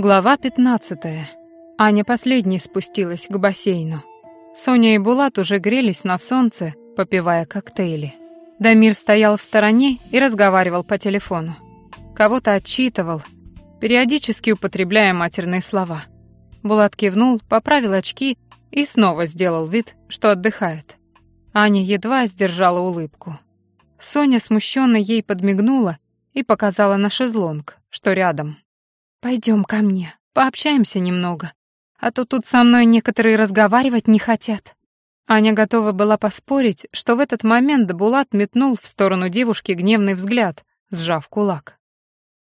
Глава 15. Аня последней спустилась к бассейну. Соня и Булат уже грелись на солнце, попивая коктейли. Дамир стоял в стороне и разговаривал по телефону. Кого-то отчитывал, периодически употребляя матерные слова. Булат кивнул, поправил очки и снова сделал вид, что отдыхает. Аня едва сдержала улыбку. Соня смущенно ей подмигнула и показала на шезлонг, что рядом. Пойдем ко мне, пообщаемся немного. А то тут со мной некоторые разговаривать не хотят». Аня готова была поспорить, что в этот момент Булат метнул в сторону девушки гневный взгляд, сжав кулак.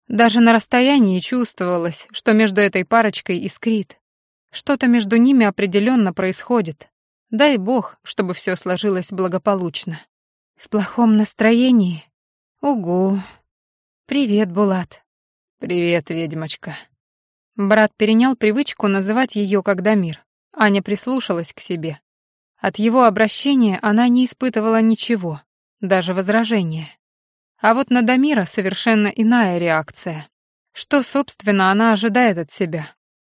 Даже на расстоянии чувствовалось, что между этой парочкой искрит. Что-то между ними определенно происходит. Дай бог, чтобы все сложилось благополучно. В плохом настроении? Угу. Привет, Булат. «Привет, ведьмочка». Брат перенял привычку называть ее как Дамир. Аня прислушалась к себе. От его обращения она не испытывала ничего, даже возражения. А вот на Дамира совершенно иная реакция. Что, собственно, она ожидает от себя?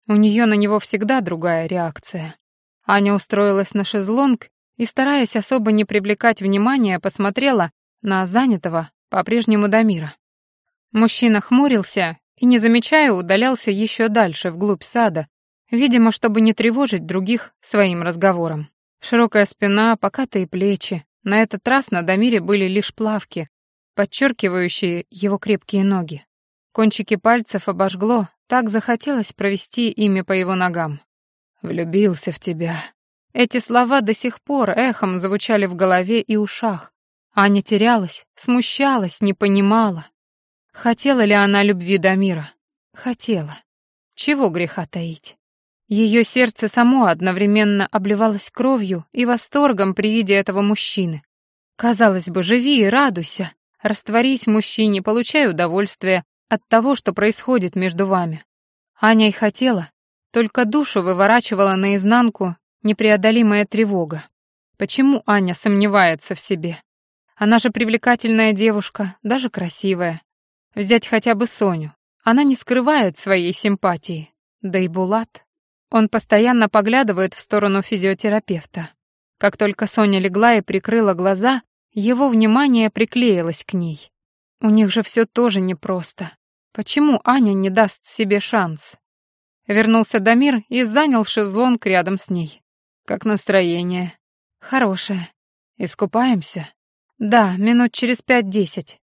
У нее на него всегда другая реакция. Аня устроилась на шезлонг и, стараясь особо не привлекать внимания, посмотрела на занятого по-прежнему Дамира. Мужчина хмурился и, не замечая, удалялся еще дальше, вглубь сада, видимо, чтобы не тревожить других своим разговором. Широкая спина, покатые плечи. На этот раз на Дамире были лишь плавки, подчеркивающие его крепкие ноги. Кончики пальцев обожгло, так захотелось провести ими по его ногам. «Влюбился в тебя». Эти слова до сих пор эхом звучали в голове и ушах. Аня терялась, смущалась, не понимала. Хотела ли она любви до мира? Хотела. Чего греха таить? Ее сердце само одновременно обливалось кровью и восторгом при виде этого мужчины. Казалось бы, живи и радуйся, растворись мужчине, получай удовольствие от того, что происходит между вами. Аня и хотела, только душу выворачивала наизнанку непреодолимая тревога. Почему Аня сомневается в себе? Она же привлекательная девушка, даже красивая. Взять хотя бы Соню. Она не скрывает своей симпатии. Да и Булат. Он постоянно поглядывает в сторону физиотерапевта. Как только Соня легла и прикрыла глаза, его внимание приклеилось к ней. У них же все тоже непросто. Почему Аня не даст себе шанс? Вернулся Дамир и занял шезлонг рядом с ней. Как настроение? Хорошее. Искупаемся? Да, минут через пять-десять.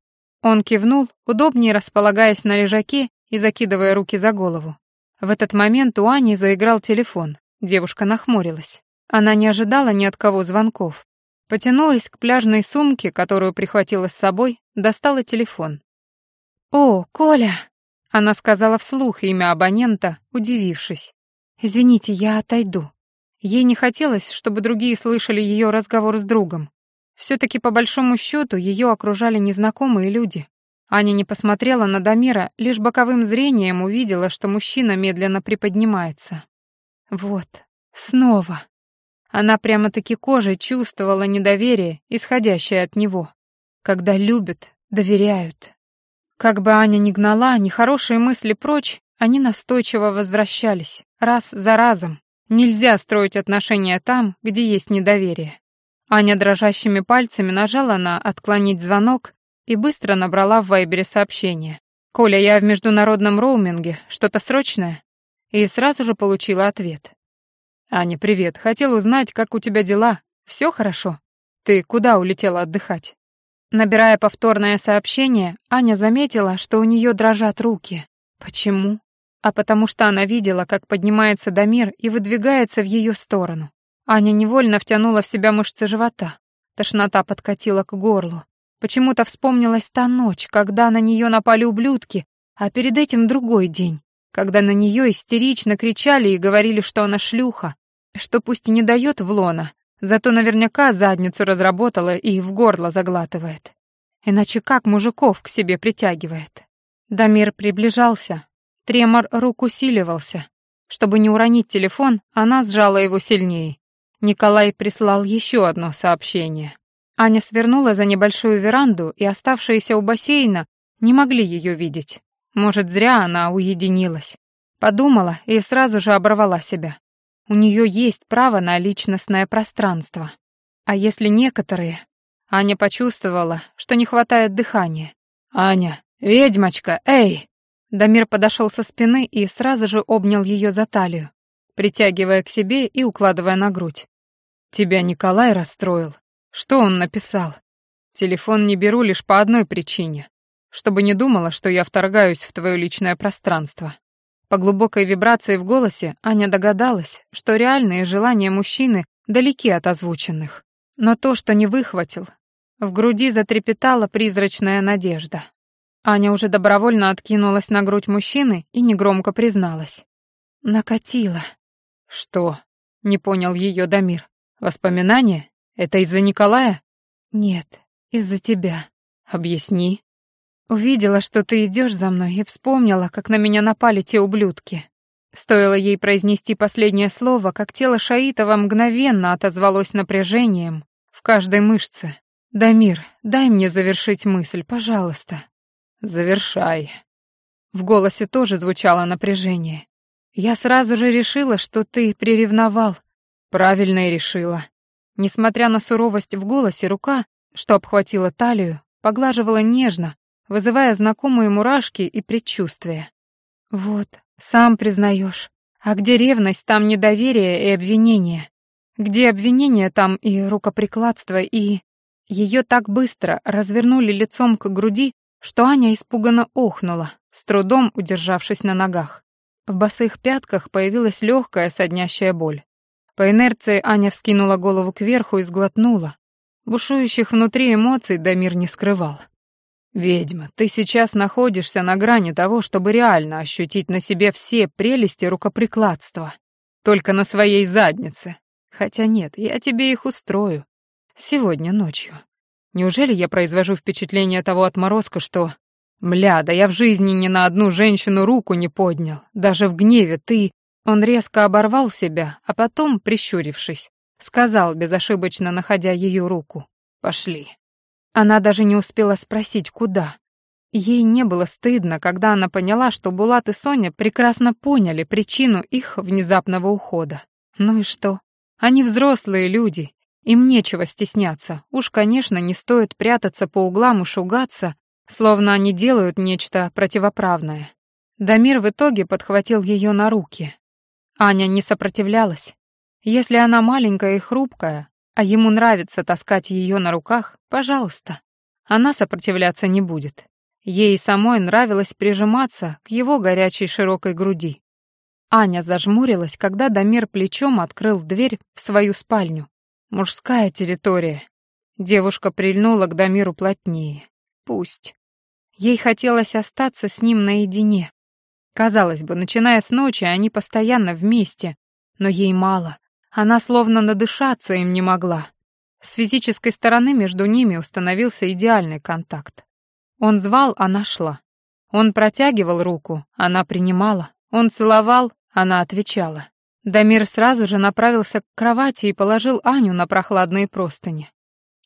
Он кивнул, удобнее располагаясь на лежаке и закидывая руки за голову. В этот момент у Ани заиграл телефон. Девушка нахмурилась. Она не ожидала ни от кого звонков. Потянулась к пляжной сумке, которую прихватила с собой, достала телефон. «О, Коля!» Она сказала вслух имя абонента, удивившись. «Извините, я отойду». Ей не хотелось, чтобы другие слышали ее разговор с другом. Все-таки по большому счету ее окружали незнакомые люди. Аня не посмотрела на Дамира, лишь боковым зрением увидела, что мужчина медленно приподнимается. Вот, снова. Она прямо-таки кожей чувствовала недоверие, исходящее от него. Когда любят, доверяют. Как бы Аня ни гнала нехорошие мысли прочь, они настойчиво возвращались, раз за разом. Нельзя строить отношения там, где есть недоверие. Аня дрожащими пальцами нажала на «отклонить звонок» и быстро набрала в Вайбере сообщение. «Коля, я в международном роуминге. Что-то срочное?» И сразу же получила ответ. «Аня, привет. Хотел узнать, как у тебя дела. Все хорошо? Ты куда улетела отдыхать?» Набирая повторное сообщение, Аня заметила, что у нее дрожат руки. Почему? А потому что она видела, как поднимается Дамир и выдвигается в ее сторону. Аня невольно втянула в себя мышцы живота. Тошнота подкатила к горлу. Почему-то вспомнилась та ночь, когда на нее напали ублюдки, а перед этим другой день, когда на нее истерично кричали и говорили, что она шлюха, что пусть и не дает в лона, зато наверняка задницу разработала и в горло заглатывает. Иначе как мужиков к себе притягивает? Дамир приближался, тремор рук усиливался. Чтобы не уронить телефон, она сжала его сильнее. Николай прислал еще одно сообщение. Аня свернула за небольшую веранду, и оставшиеся у бассейна не могли ее видеть. Может, зря она уединилась. Подумала и сразу же оборвала себя. У нее есть право на личностное пространство. А если некоторые... Аня почувствовала, что не хватает дыхания. «Аня, ведьмочка, эй!» Дамир подошел со спины и сразу же обнял ее за талию, притягивая к себе и укладывая на грудь. «Тебя Николай расстроил. Что он написал? Телефон не беру лишь по одной причине. Чтобы не думала, что я вторгаюсь в твое личное пространство. По глубокой вибрации в голосе Аня догадалась, что реальные желания мужчины далеки от озвученных. Но то, что не выхватил, в груди затрепетала призрачная надежда. Аня уже добровольно откинулась на грудь мужчины и негромко призналась. «Накатила». «Что?» — не понял ее Дамир. «Воспоминания? Это из-за Николая?» «Нет, из-за тебя». «Объясни». Увидела, что ты идешь за мной, и вспомнила, как на меня напали те ублюдки. Стоило ей произнести последнее слово, как тело Шаитова мгновенно отозвалось напряжением в каждой мышце. «Дамир, дай мне завершить мысль, пожалуйста». «Завершай». В голосе тоже звучало напряжение. «Я сразу же решила, что ты приревновал». Правильно и решила. Несмотря на суровость в голосе, рука, что обхватила талию, поглаживала нежно, вызывая знакомые мурашки и предчувствия. «Вот, сам признаешь. А где ревность, там недоверие и обвинение. Где обвинение, там и рукоприкладство, и...» Ее так быстро развернули лицом к груди, что Аня испуганно охнула, с трудом удержавшись на ногах. В босых пятках появилась легкая соднящая боль. По инерции Аня вскинула голову кверху и сглотнула. Бушующих внутри эмоций Дамир не скрывал. «Ведьма, ты сейчас находишься на грани того, чтобы реально ощутить на себе все прелести рукоприкладства. Только на своей заднице. Хотя нет, я тебе их устрою. Сегодня ночью. Неужели я произвожу впечатление того отморозка, что... Мля, да я в жизни ни на одну женщину руку не поднял. Даже в гневе ты... Он резко оборвал себя, а потом, прищурившись, сказал, безошибочно находя ее руку. «Пошли». Она даже не успела спросить, куда. Ей не было стыдно, когда она поняла, что Булат и Соня прекрасно поняли причину их внезапного ухода. Ну и что? Они взрослые люди, им нечего стесняться. Уж, конечно, не стоит прятаться по углам и шугаться, словно они делают нечто противоправное. Дамир в итоге подхватил ее на руки. Аня не сопротивлялась. Если она маленькая и хрупкая, а ему нравится таскать ее на руках, пожалуйста. Она сопротивляться не будет. Ей самой нравилось прижиматься к его горячей широкой груди. Аня зажмурилась, когда Дамир плечом открыл дверь в свою спальню. Мужская территория. Девушка прильнула к Дамиру плотнее. Пусть. Ей хотелось остаться с ним наедине. Казалось бы, начиная с ночи, они постоянно вместе, но ей мало. Она словно надышаться им не могла. С физической стороны между ними установился идеальный контакт. Он звал, она шла. Он протягивал руку, она принимала. Он целовал, она отвечала. Дамир сразу же направился к кровати и положил Аню на прохладные простыни.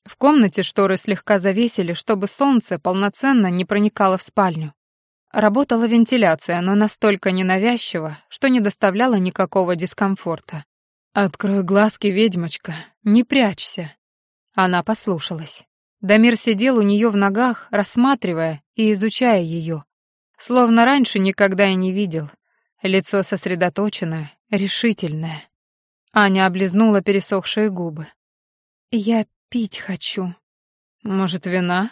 В комнате шторы слегка завесили, чтобы солнце полноценно не проникало в спальню. Работала вентиляция, но настолько ненавязчиво, что не доставляла никакого дискомфорта. «Открой глазки, ведьмочка, не прячься». Она послушалась. Дамир сидел у нее в ногах, рассматривая и изучая ее, словно раньше никогда и не видел. Лицо сосредоточенное, решительное. Аня облизнула пересохшие губы. «Я пить хочу». «Может, вина?»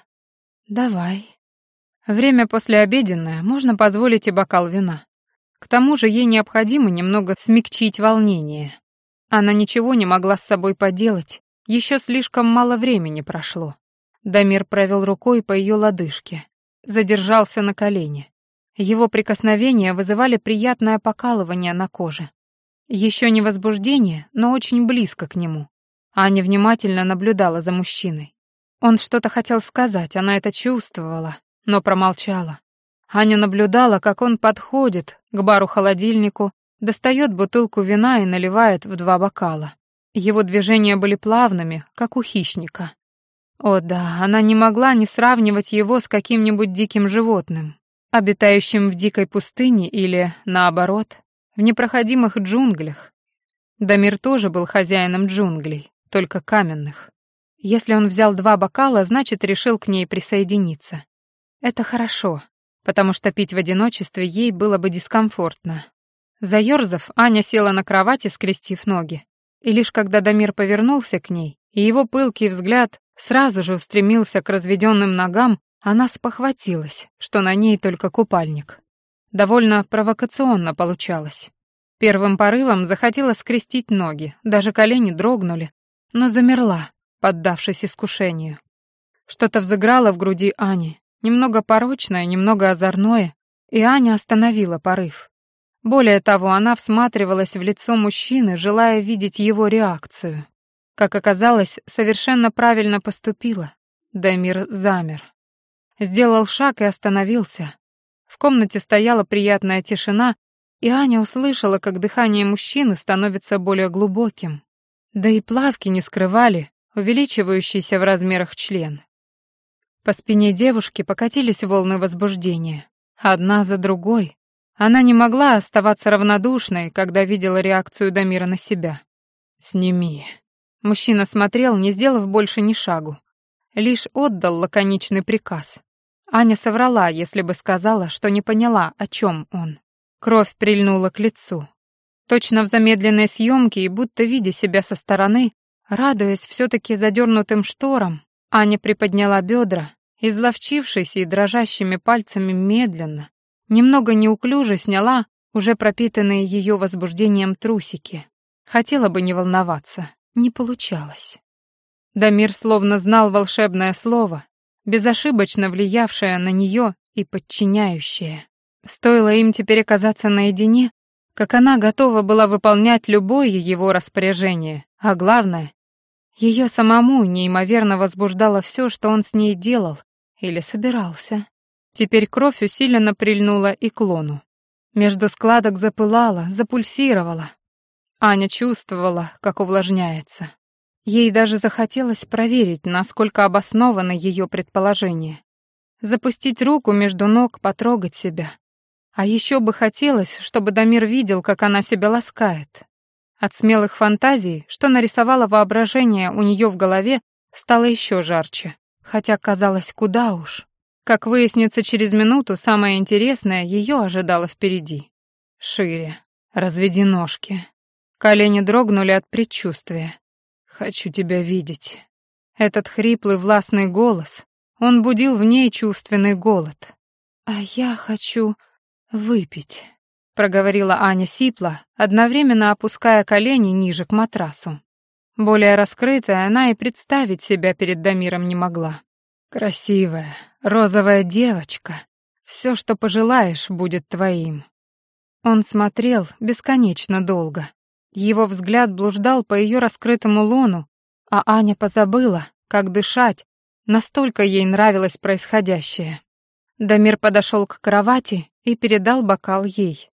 «Давай». Время послеобеденное, можно позволить и бокал вина. К тому же ей необходимо немного смягчить волнение. Она ничего не могла с собой поделать, еще слишком мало времени прошло. Дамир провел рукой по ее лодыжке, задержался на колене. Его прикосновения вызывали приятное покалывание на коже. Еще не возбуждение, но очень близко к нему. Аня внимательно наблюдала за мужчиной. Он что-то хотел сказать, она это чувствовала, но промолчала. Аня наблюдала, как он подходит к бару-холодильнику, Достает бутылку вина и наливает в два бокала. Его движения были плавными, как у хищника. О да, она не могла не сравнивать его с каким-нибудь диким животным. обитающим в дикой пустыне или, наоборот, в непроходимых джунглях. Дамир тоже был хозяином джунглей, только каменных. Если он взял два бокала, значит, решил к ней присоединиться. Это хорошо, потому что пить в одиночестве ей было бы дискомфортно. Заёрзав, Аня села на кровати, скрестив ноги. И лишь когда Дамир повернулся к ней, и его пылкий взгляд сразу же устремился к разведённым ногам, она спохватилась, что на ней только купальник. Довольно провокационно получалось. Первым порывом захотела скрестить ноги, даже колени дрогнули, но замерла, поддавшись искушению. Что-то взыграло в груди Ани, немного порочное, немного озорное, и Аня остановила порыв. Более того, она всматривалась в лицо мужчины, желая видеть его реакцию. Как оказалось, совершенно правильно поступила. Дамир замер. Сделал шаг и остановился. В комнате стояла приятная тишина, и Аня услышала, как дыхание мужчины становится более глубоким. Да и плавки не скрывали увеличивающийся в размерах член. По спине девушки покатились волны возбуждения, одна за другой. Она не могла оставаться равнодушной, когда видела реакцию Дамира на себя. «Сними». Мужчина смотрел, не сделав больше ни шагу. Лишь отдал лаконичный приказ. Аня соврала, если бы сказала, что не поняла, о чем он. Кровь прильнула к лицу. Точно в замедленной съемке и будто видя себя со стороны, радуясь все-таки задернутым шторам, Аня приподняла бедра, изловчившись и дрожащими пальцами медленно, немного неуклюже сняла уже пропитанные ее возбуждением трусики. Хотела бы не волноваться, не получалось. Дамир словно знал волшебное слово, безошибочно влиявшее на нее и подчиняющее. Стоило им теперь оказаться наедине, как она готова была выполнять любое его распоряжение, а главное, ее самому неимоверно возбуждало все, что он с ней делал или собирался. Теперь кровь усиленно прильнула и к лону. Между складок запылала, запульсировала. Аня чувствовала, как увлажняется. Ей даже захотелось проверить, насколько обосновано ее предположение. Запустить руку между ног, потрогать себя. А еще бы хотелось, чтобы Дамир видел, как она себя ласкает. От смелых фантазий, что нарисовало воображение у нее в голове, стало еще жарче, хотя казалось куда уж. Как выяснится через минуту, самое интересное ее ожидало впереди. Шире. Разведи ножки. Колени дрогнули от предчувствия. Хочу тебя видеть. Этот хриплый властный голос, он будил в ней чувственный голод. А я хочу выпить, проговорила Аня сипло, одновременно опуская колени ниже к матрасу. Более раскрытая она и представить себя перед Дамиром не могла. Красивая, розовая девочка. Все, что пожелаешь, будет твоим. Он смотрел бесконечно долго. Его взгляд блуждал по ее раскрытому лону, а Аня позабыла, как дышать, настолько ей нравилось происходящее. Дамир подошел к кровати и передал бокал ей.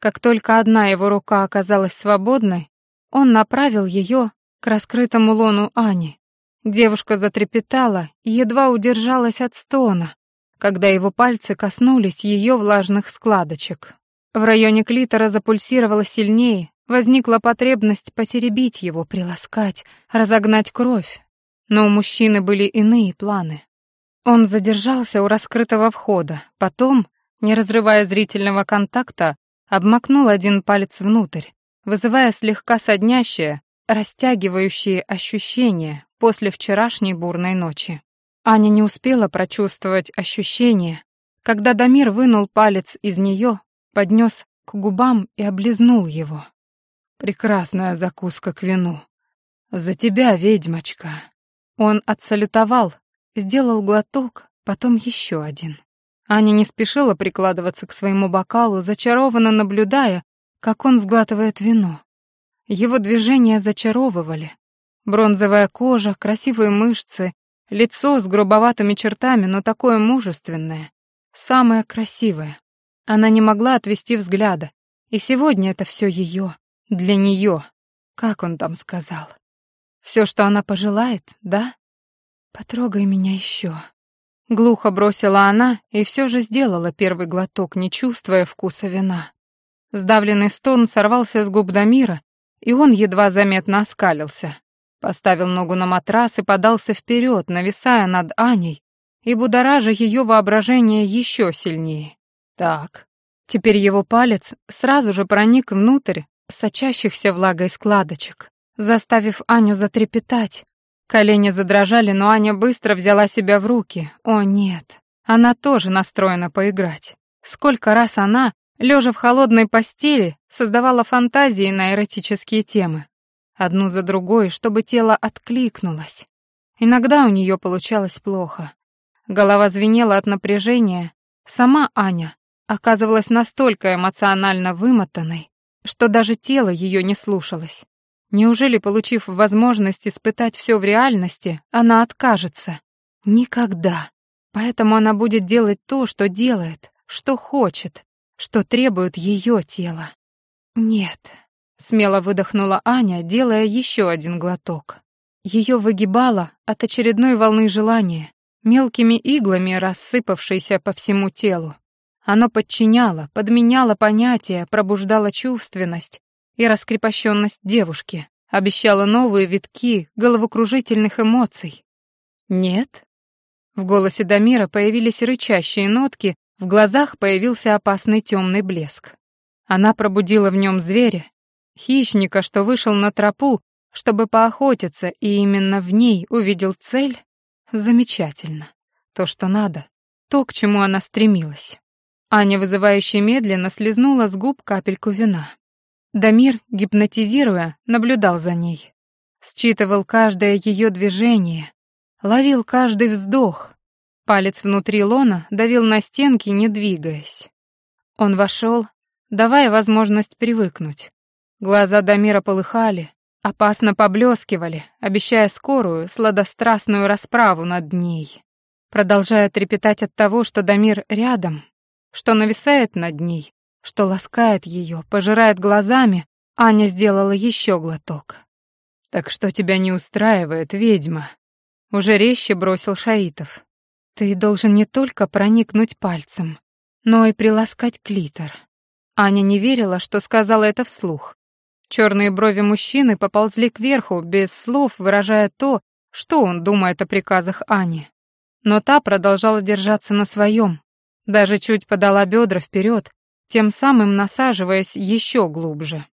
Как только одна его рука оказалась свободной, он направил ее к раскрытому лону Ани. Девушка затрепетала и едва удержалась от стона, когда его пальцы коснулись ее влажных складочек. В районе клитора запульсировало сильнее, Возникла потребность потеребить его, приласкать, разогнать кровь. Но у мужчины были иные планы. Он задержался у раскрытого входа, потом, не разрывая зрительного контакта, обмакнул один палец внутрь, вызывая слегка соднящее, растягивающее ощущение после вчерашней бурной ночи. Аня не успела прочувствовать ощущение, когда Дамир вынул палец из нее, поднес к губам и облизнул его. Прекрасная закуска к вину. За тебя, ведьмочка. Он отсалютовал, сделал глоток, потом еще один. Аня не спешила прикладываться к своему бокалу, зачарованно наблюдая, как он сглатывает вино. Его движения зачаровывали. Бронзовая кожа, красивые мышцы, лицо с грубоватыми чертами, но такое мужественное. Самое красивое. Она не могла отвести взгляда, и сегодня это все ее. Для нее, как он там сказал. Все, что она пожелает, да? Потрогай меня еще. Глухо бросила она и все же сделала первый глоток, не чувствуя вкуса вина. Сдавленный стон сорвался с губ Дамира, и он едва заметно оскалился. Поставил ногу на матрас и подался вперед, нависая над Аней и будоража ее воображение еще сильнее. Так, теперь его палец сразу же проник внутрь сочащихся влагой складочек, заставив Аню затрепетать. Колени задрожали, но Аня быстро взяла себя в руки. О, нет, она тоже настроена поиграть. Сколько раз она, лежа в холодной постели, создавала фантазии на эротические темы. Одну за другой, чтобы тело откликнулось. Иногда у нее получалось плохо. Голова звенела от напряжения. Сама Аня оказывалась настолько эмоционально вымотанной, что даже тело ее не слушалось. Неужели, получив возможность испытать все в реальности, она откажется? Никогда. Поэтому она будет делать то, что делает, что хочет, что требует ее тело. Нет, смело выдохнула Аня, делая еще один глоток. Ее выгибало от очередной волны желания, мелкими иглами рассыпавшейся по всему телу. Оно подчиняло, подменяло понятия, пробуждало чувственность и раскрепощенность девушки, обещало новые витки головокружительных эмоций. «Нет?» В голосе Дамира появились рычащие нотки, в глазах появился опасный темный блеск. Она пробудила в нем зверя, хищника, что вышел на тропу, чтобы поохотиться, и именно в ней увидел цель. Замечательно. То, что надо, то, к чему она стремилась. Аня, вызывающе медленно, слезнула с губ капельку вина. Дамир, гипнотизируя, наблюдал за ней. Считывал каждое ее движение, ловил каждый вздох. Палец внутри лона давил на стенки, не двигаясь. Он вошел, давая возможность привыкнуть. Глаза Дамира полыхали, опасно поблескивали, обещая скорую, сладострастную расправу над ней. Продолжая трепетать от того, что Дамир рядом, что нависает над ней, что ласкает ее, пожирает глазами, Аня сделала еще глоток. «Так что тебя не устраивает, ведьма?» Уже резче бросил Шаитов. «Ты должен не только проникнуть пальцем, но и приласкать клитор». Аня не верила, что сказала это вслух. Черные брови мужчины поползли кверху, без слов выражая то, что он думает о приказах Ани. Но та продолжала держаться на своем, даже чуть подала бедра вперед, тем самым насаживаясь еще глубже.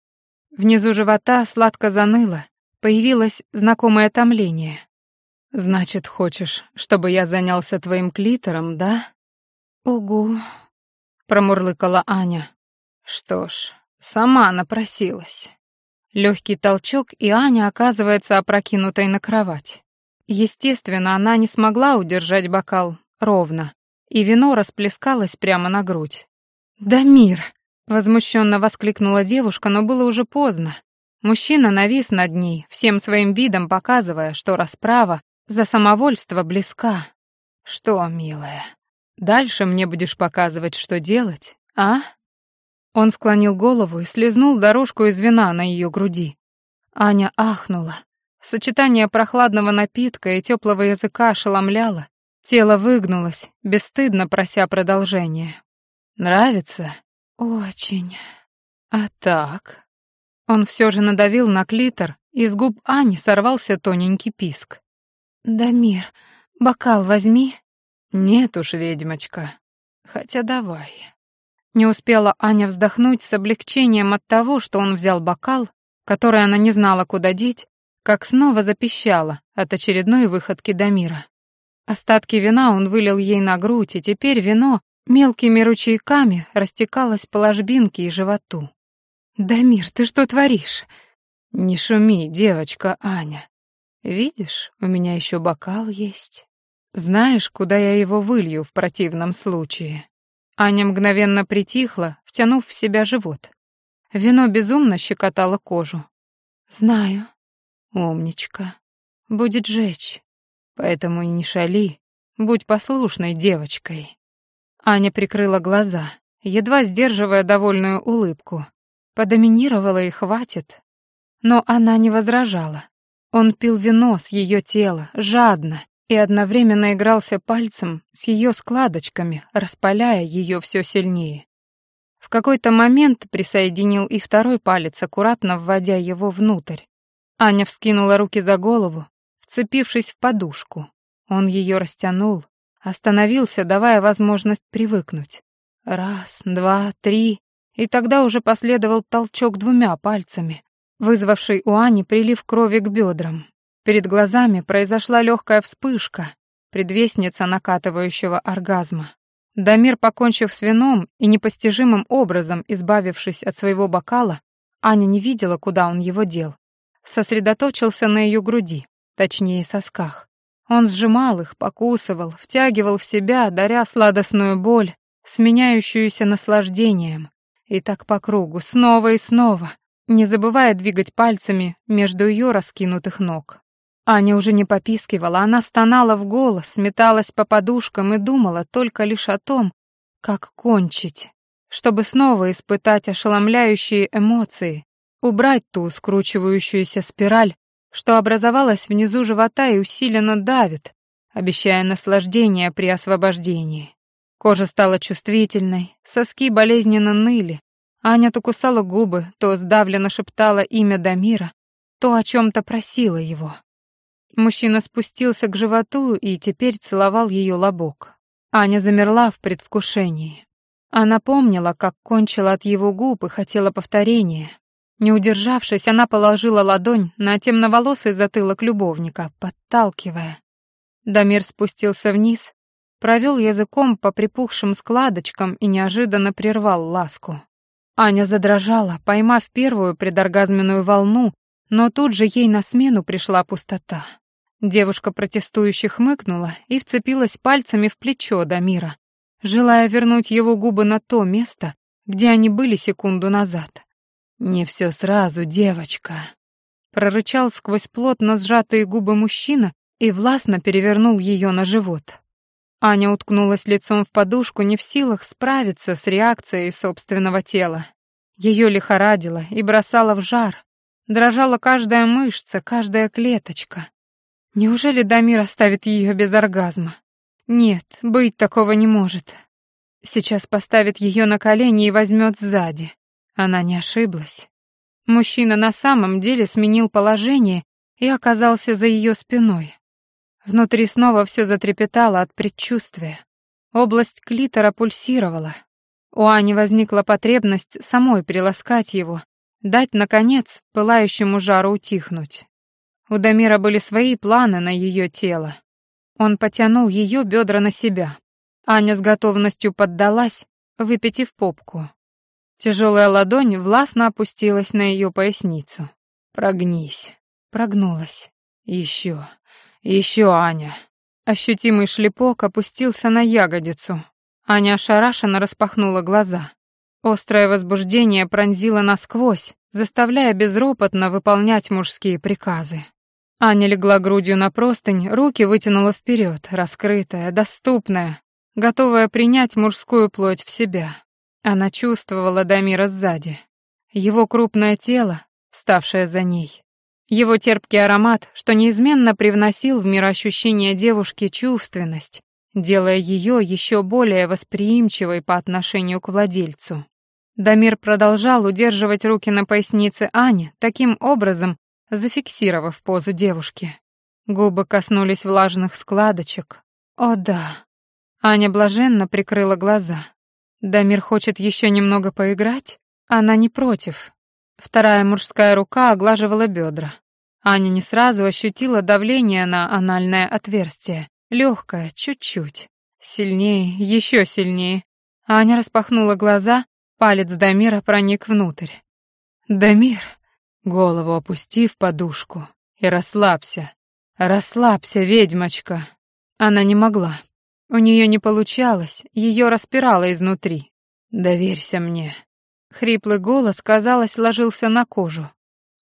Внизу живота сладко заныло, появилось знакомое томление. «Значит, хочешь, чтобы я занялся твоим клитором, да?» «Угу», — промурлыкала Аня. «Что ж, сама напросилась». Легкий толчок, и Аня оказывается опрокинутой на кровать. Естественно, она не смогла удержать бокал ровно, и вино расплескалось прямо на грудь. «Дамир!» — возмущенно воскликнула девушка, но было уже поздно. Мужчина навис над ней, всем своим видом показывая, что расправа за самовольство близка. «Что, милая, дальше мне будешь показывать, что делать, а?» Он склонил голову и слезнул дорожку из вина на ее груди. Аня ахнула. Сочетание прохладного напитка и теплого языка ошеломляло, Тело выгнулось, бесстыдно прося продолжения. «Нравится?» «Очень. А так?» Он все же надавил на клитор, и с губ Ани сорвался тоненький писк. «Дамир, бокал возьми». «Нет уж, ведьмочка. Хотя давай». Не успела Аня вздохнуть с облегчением от того, что он взял бокал, который она не знала, куда деть, как снова запищала от очередной выходки Дамира. Остатки вина он вылил ей на грудь, и теперь вино мелкими ручейками растекалось по ложбинке и животу. «Дамир, ты что творишь?» «Не шуми, девочка Аня. Видишь, у меня еще бокал есть. Знаешь, куда я его вылью в противном случае?» Аня мгновенно притихла, втянув в себя живот. Вино безумно щекотало кожу. «Знаю». «Умничка. Будет жечь. Поэтому и не шали, будь послушной девочкой. Аня прикрыла глаза, едва сдерживая довольную улыбку. Подоминировала и хватит. Но она не возражала. Он пил вино с ее тела, жадно, и одновременно игрался пальцем с ее складочками, распаляя ее все сильнее. В какой-то момент присоединил и второй палец, аккуратно вводя его внутрь. Аня вскинула руки за голову, вцепившись в подушку. Он ее растянул, остановился, давая возможность привыкнуть. Раз, два, три, и тогда уже последовал толчок двумя пальцами, вызвавший у Ани прилив крови к бедрам. Перед глазами произошла легкая вспышка, предвестница накатывающего оргазма. Дамир, покончив с вином и непостижимым образом избавившись от своего бокала, Аня не видела, куда он его дел. Сосредоточился на ее груди, точнее, сосках. Он сжимал их, покусывал, втягивал в себя, даря сладостную боль, сменяющуюся наслаждением. И так по кругу, снова и снова, не забывая двигать пальцами между ее раскинутых ног. Аня уже не попискивала, она стонала в голос, металась по подушкам и думала только лишь о том, как кончить, чтобы снова испытать ошеломляющие эмоции, убрать ту скручивающуюся спираль, что образовалась внизу живота и усиленно давит, обещая наслаждение при освобождении. Кожа стала чувствительной, соски болезненно ныли. Аня то кусала губы, то сдавленно шептала имя Дамира, то о чем-то просила его. Мужчина спустился к животу и теперь целовал ее лобок. Аня замерла в предвкушении. Она помнила, как кончила от его губ и хотела повторения. Не удержавшись, она положила ладонь на темноволосый затылок любовника, подталкивая. Дамир спустился вниз, провел языком по припухшим складочкам и неожиданно прервал ласку. Аня задрожала, поймав первую предоргазменную волну, но тут же ей на смену пришла пустота. Девушка протестующе хмыкнула и вцепилась пальцами в плечо Дамира, желая вернуть его губы на то место, где они были секунду назад. «Не все сразу, девочка», — прорычал сквозь плотно сжатые губы мужчина и властно перевернул ее на живот. Аня уткнулась лицом в подушку, не в силах справиться с реакцией собственного тела. Ее лихорадило и бросало в жар. Дрожала каждая мышца, каждая клеточка. Неужели Дамир оставит ее без оргазма? Нет, быть такого не может. Сейчас поставит ее на колени и возьмет сзади. Она не ошиблась. Мужчина на самом деле сменил положение и оказался за ее спиной. Внутри снова все затрепетало от предчувствия. Область клитора пульсировала. У Ани возникла потребность самой приласкать его, дать, наконец, пылающему жару утихнуть. У Дамира были свои планы на ее тело. Он потянул ее бедра на себя. Аня с готовностью поддалась, выпитив попку. Тяжелая ладонь властно опустилась на ее поясницу. «Прогнись». Прогнулась. Еще. Еще Аня. Ощутимый шлепок опустился на ягодицу. Аня ошарашенно распахнула глаза. Острое возбуждение пронзило насквозь, заставляя безропотно выполнять мужские приказы. Аня легла грудью на простынь, руки вытянула вперед, раскрытая, доступная, готовая принять мужскую плоть в себя. Она чувствовала Дамира сзади. Его крупное тело, ставшее за ней. Его терпкий аромат, что неизменно привносил в мир ощущения девушки чувственность, делая ее еще более восприимчивой по отношению к владельцу. Дамир продолжал удерживать руки на пояснице Ани, таким образом зафиксировав позу девушки. Губы коснулись влажных складочек. О да. Аня блаженно прикрыла глаза. Дамир хочет еще немного поиграть? Она не против. Вторая мужская рука оглаживала бедра. Аня не сразу ощутила давление на анальное отверстие. Легкое, чуть-чуть. Сильнее, еще сильнее. Аня распахнула глаза, палец Дамира проник внутрь. «Дамир!» Голову опусти в подушку и расслабься. Расслабься, ведьмочка. Она не могла. У нее не получалось, ее распирало изнутри. Доверься мне. Хриплый голос, казалось, ложился на кожу.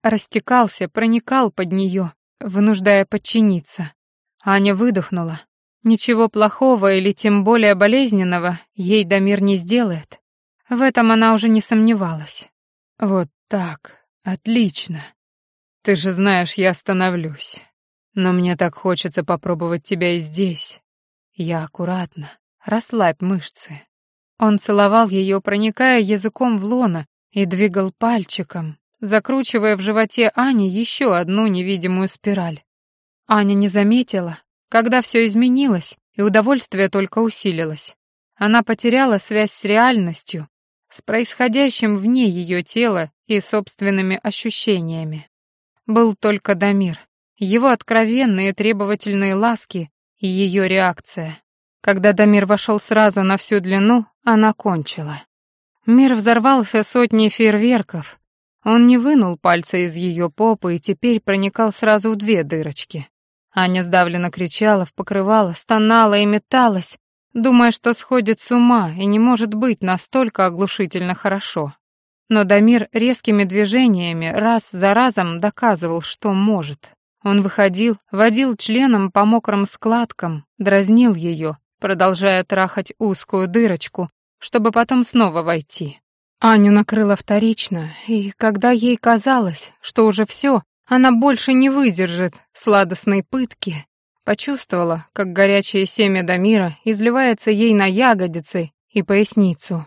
Растекался, проникал под нее, вынуждая подчиниться. Аня выдохнула. Ничего плохого или тем более болезненного ей Дамир не сделает. В этом она уже не сомневалась. Вот так. Отлично. Ты же знаешь, я остановлюсь. Но мне так хочется попробовать тебя и здесь. Я аккуратно. Расслабь мышцы. Он целовал ее, проникая языком в лоно, и двигал пальчиком, закручивая в животе Ани еще одну невидимую спираль. Аня не заметила, когда все изменилось, и удовольствие только усилилось. Она потеряла связь с реальностью, с происходящим вне ее тела и собственными ощущениями. Был только Дамир, его откровенные требовательные ласки и ее реакция. Когда Дамир вошел сразу на всю длину, она кончила. Мир взорвался сотней фейерверков. Он не вынул пальца из ее попы и теперь проникал сразу в две дырочки. Аня сдавленно кричала, в покрывало, стонала и металась, думая, что сходит с ума и не может быть настолько оглушительно хорошо. Но Дамир резкими движениями раз за разом доказывал, что может. Он выходил, водил членом по мокрым складкам, дразнил ее, продолжая трахать узкую дырочку, чтобы потом снова войти. Аню накрыло вторично, и когда ей казалось, что уже все, она больше не выдержит сладостной пытки, почувствовала, как горячее семя Дамира изливается ей на ягодицы и поясницу.